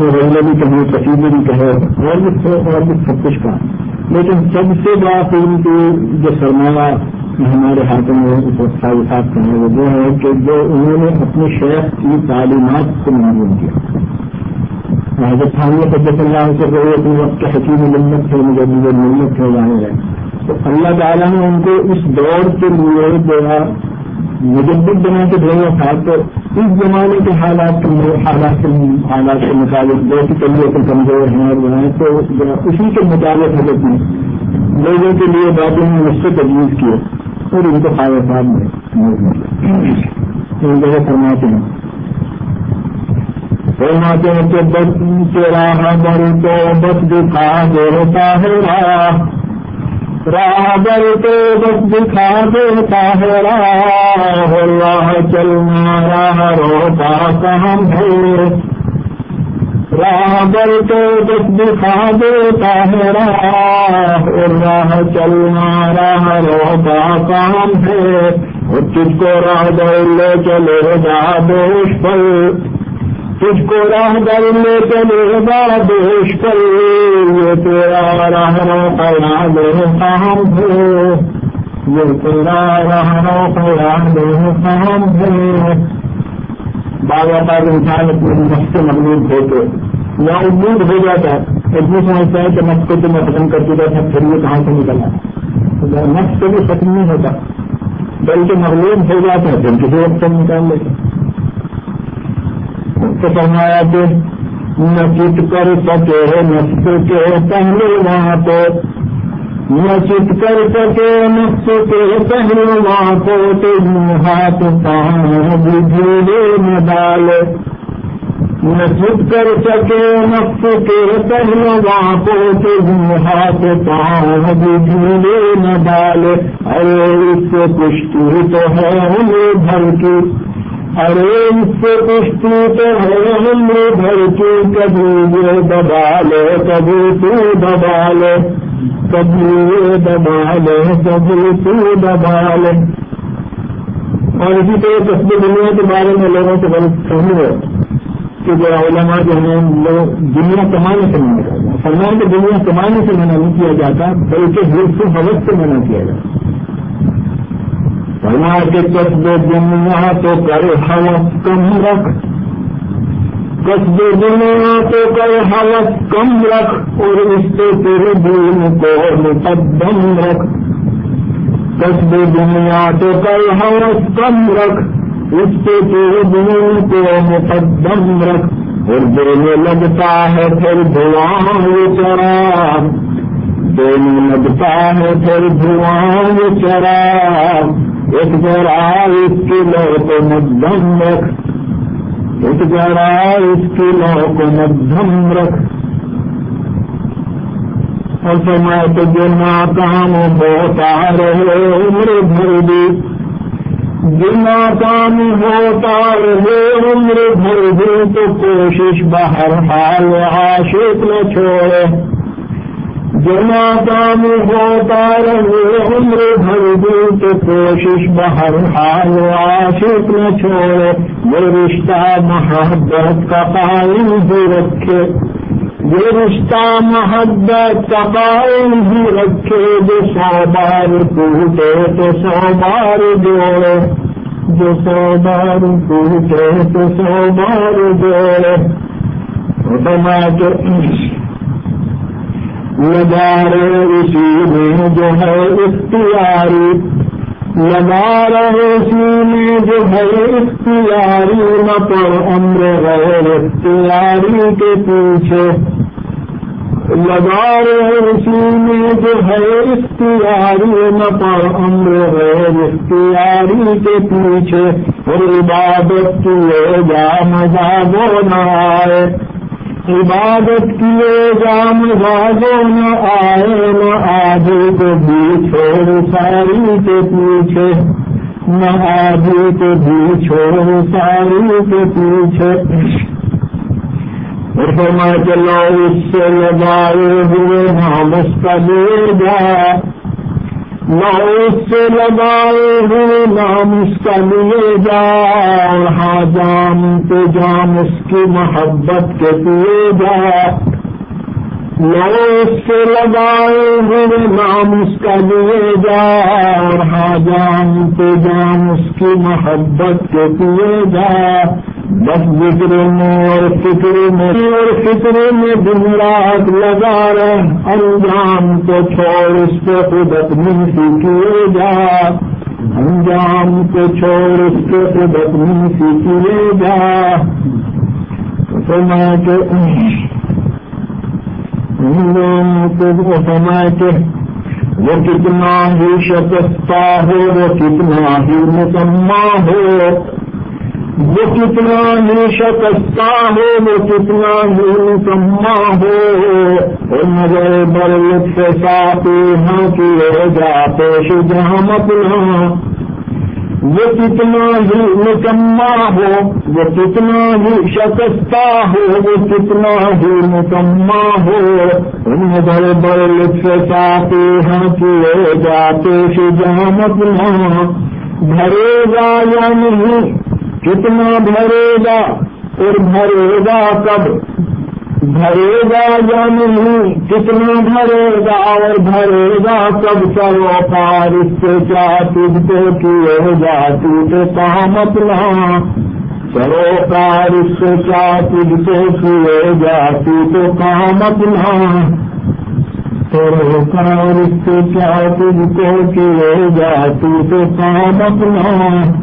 میں ریلے بھی کہیں قصیدے بھی کہے اور بھی اور بھی سب کچھ کہا لیکن سب سے بڑا فلم کی جو سرمایہ ہمارے ہاتھوں میں سال صاحب ہیں وہ جو ہے کہ جو انہوں نے اپنے شیخ کی تعلیمات کو معلوم کیا۔ حضرت خانیہ طبیعت اللہ سے رہے اپنے وقت کے حکیم ملت تھے مجھے مجھے ملت تھے ظاہر ہے تو اللہ تعالیٰ نے ان کو اس دور کے لیے جو ہے مجدد بنا کے بھیجا تھا تو اس زمانے کے حالات حالات کے حالات کے مطابق جو کہ طبیعت کمزور ہیں اور وہ ہیں تو اسی کے مطابق حضرت نے لوگوں کے لیے باتوں نے مجھ سے تجویز کیے اور ان کو خاص صاحب میں جگہ فرماتے ہیں۔ فرماتے ہیں کہ بس تیرا بر تو بس دکھا دیتا ہے راہ۔ راہ بر بس دکھا دیتا ہے راہ، اللہ چلنا راہ روتا کہاں ہے؟ راہ بل تو بس دکھا دیتا ہے راہ اور راہ چلنا راہ روتا کام ہے؟ اور تجھ کو راہ در لے چلے گا دوش پر۔ تجھ کو راہ در لے چلے گا دوش پر یہ تیرا راہ روتا یاد کام ہے یہ تیرا راہ روتا یاد کام ہے بعض اوقات انسان اپنے نفس سے مغلوب ہوتے یا امید ہو جاتا ہے۔ ایک سمجھتا ہے کہ نفس کو تو میں ختم کر چکا تھا، پھر یہ کہاں سے نکلا؟ نفس کو بھی ختم نہیں ہوتا، بلکہ مغلوب ہو جاتا ہے پھر کسی وقت سے نکال لیتا تو فرمایا کہ نہ چت کر سکے نفس کے پہلے وہاں تو نہ چت کر سکے نفس کے پہلے وہاں کو تم ہاتھ پاؤں بھی نہ ڈالے نہ چت کر سکے نفس کے پہلے وہاں کو تم ہاتھ پاؤں بھی جھولے نہ ڈالے ارے اس سے پشتی تو ہے ہمیں بھر کی ارے اس سے پشتی تو ہے ہمیں بھر کی کبھی یہ دبا لے کبھی تو دبا لے کبھی یہ دبا لے کبھی تو دبا لے اور اسی طرح تصویر دنیا کے بارے میں لوگوں سے بڑی فہمی ہے کہ جو علماء جو ہمیں لوگ دنیا کمانے سے منع کرتے ہیں سلمان کو دنیا کمانے سے منع نہیں کیا جاتا بلکہ دل سے حوث سے منع کیا جاتا فرما کے قصب دنیا تو کر حوث کم رکھ۔ قصب دنیا تو کر حوث کم رکھ اور اس سے تیرے دین کو مقدم رکھ۔ قصب دنیا تو کر حوث کم رکھ، اس سے تیرے دین کو مقدم رکھ۔ اور دینے لگتا ہے پھر دعاں چرا دینے لگتا ہے پھر دعاں چرا ایک اس کی لو کو مدھم رکھ ایک ذرا اس کی لو کو مدھم رکھ۔ اور سمے تو جو ناکام ہوتا رہے، عمر بھر بھی۔ جو ناکام ہوتا رہے، عمر بھر بھی۔ تو کوشش بہر حال عاشق نہ چھوڑے۔ جو ناکام ہوتا رہے، عمر بھر بھی تو کوشش بہر حال عاشق نہ چھوڑے۔ یہ رشتہ محبت کا قائم بھی رکھے۔ یہ رشتہ محبت کا قائم بھی رکھے۔ جو سو بار ٹوٹے تو سو بار جوڑے۔ جو سو بار ٹوٹے تو سو بار جوڑے۔ بنا کے لگا رہے اسی میں جو ہے اختیاری، لگا رہے اسی میں جو ہے اختیاری، نہ پر امر غیر اختیاری کے پیچھے۔ لگا رہے اسی میں جو ہے اختیاری، نہ پر امر غیر اختیاری کے پیچھے۔ اور عبادت کیے جا مزہ وہ نہ آئے۔ عبادت کیے جام بازو نہ آئے، نہ آگے کو بھی چھوڑ ساری کے پیچھے، نہ آگے کو بھی چھوڑ ساری کے پیچھے۔ اور فرما چلو اس سے لگائے ہوئے ہاں، ہم اس کا لے جا نہ اس سے لگائے ہوئے نام اس کا لیے جا اور ہاں جام تو جام اس کی محبت کے پیے جا۔ اس سے لگائے ہوئے نام اس کا لیے جا اور ہاں جان تو جان اس کی محبت کے پیے جا۔ بس ذکر میں اور فکر میں اور فکر میں دن رات لگا رہے، انجام کو چھوڑ اس پہ خود اپنی سی کیے جا۔ انجام کو چھوڑ اس پہ خود اپنی سی کیے جا۔ تو میں کہ کہ وہ کتنا ہی شکستہ ہو، وہ کتنا ہی مسمہ ہو۔ وہ کتنا ہی شکستہ اچھا ہو، وہ کتنا ہی مسمہ ہو۔ اور نظر بر لطف ساتھی ہاں کیے جاتے شجہ مطلب وہ کتنا ہی نکما ہو، وہ کتنا ہی شکستہ اچھا ہو، وہ کتنا ہی نکما ہو۔ ان بڑے بڑے لطف ساتھی ہیں کیے جاتے شجامت بھرے گا یا نہیں کتنا بھرے گا اور بھرے گا کب؟ بھرے گا یا نہیں کتنا بھرے گا اور بھرے گا کب؟ کرو پار اس سے کیا تجھ کو کیے جا تو کام اپنا۔ کرو پار اس سے کیا تجھ کو کیے جا تو کام اپنا۔ کرو پار اس سے کیا تجھ کو کیے جا تو کام اپنا۔